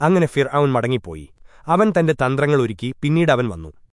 അങ്ങനെ ഫിർ മടങ്ങിപ്പോയി. അവൻ തന്റെ തന്ത്രങ്ങൾ ഒരുക്കി പിന്നീട് അവൻ വന്നു.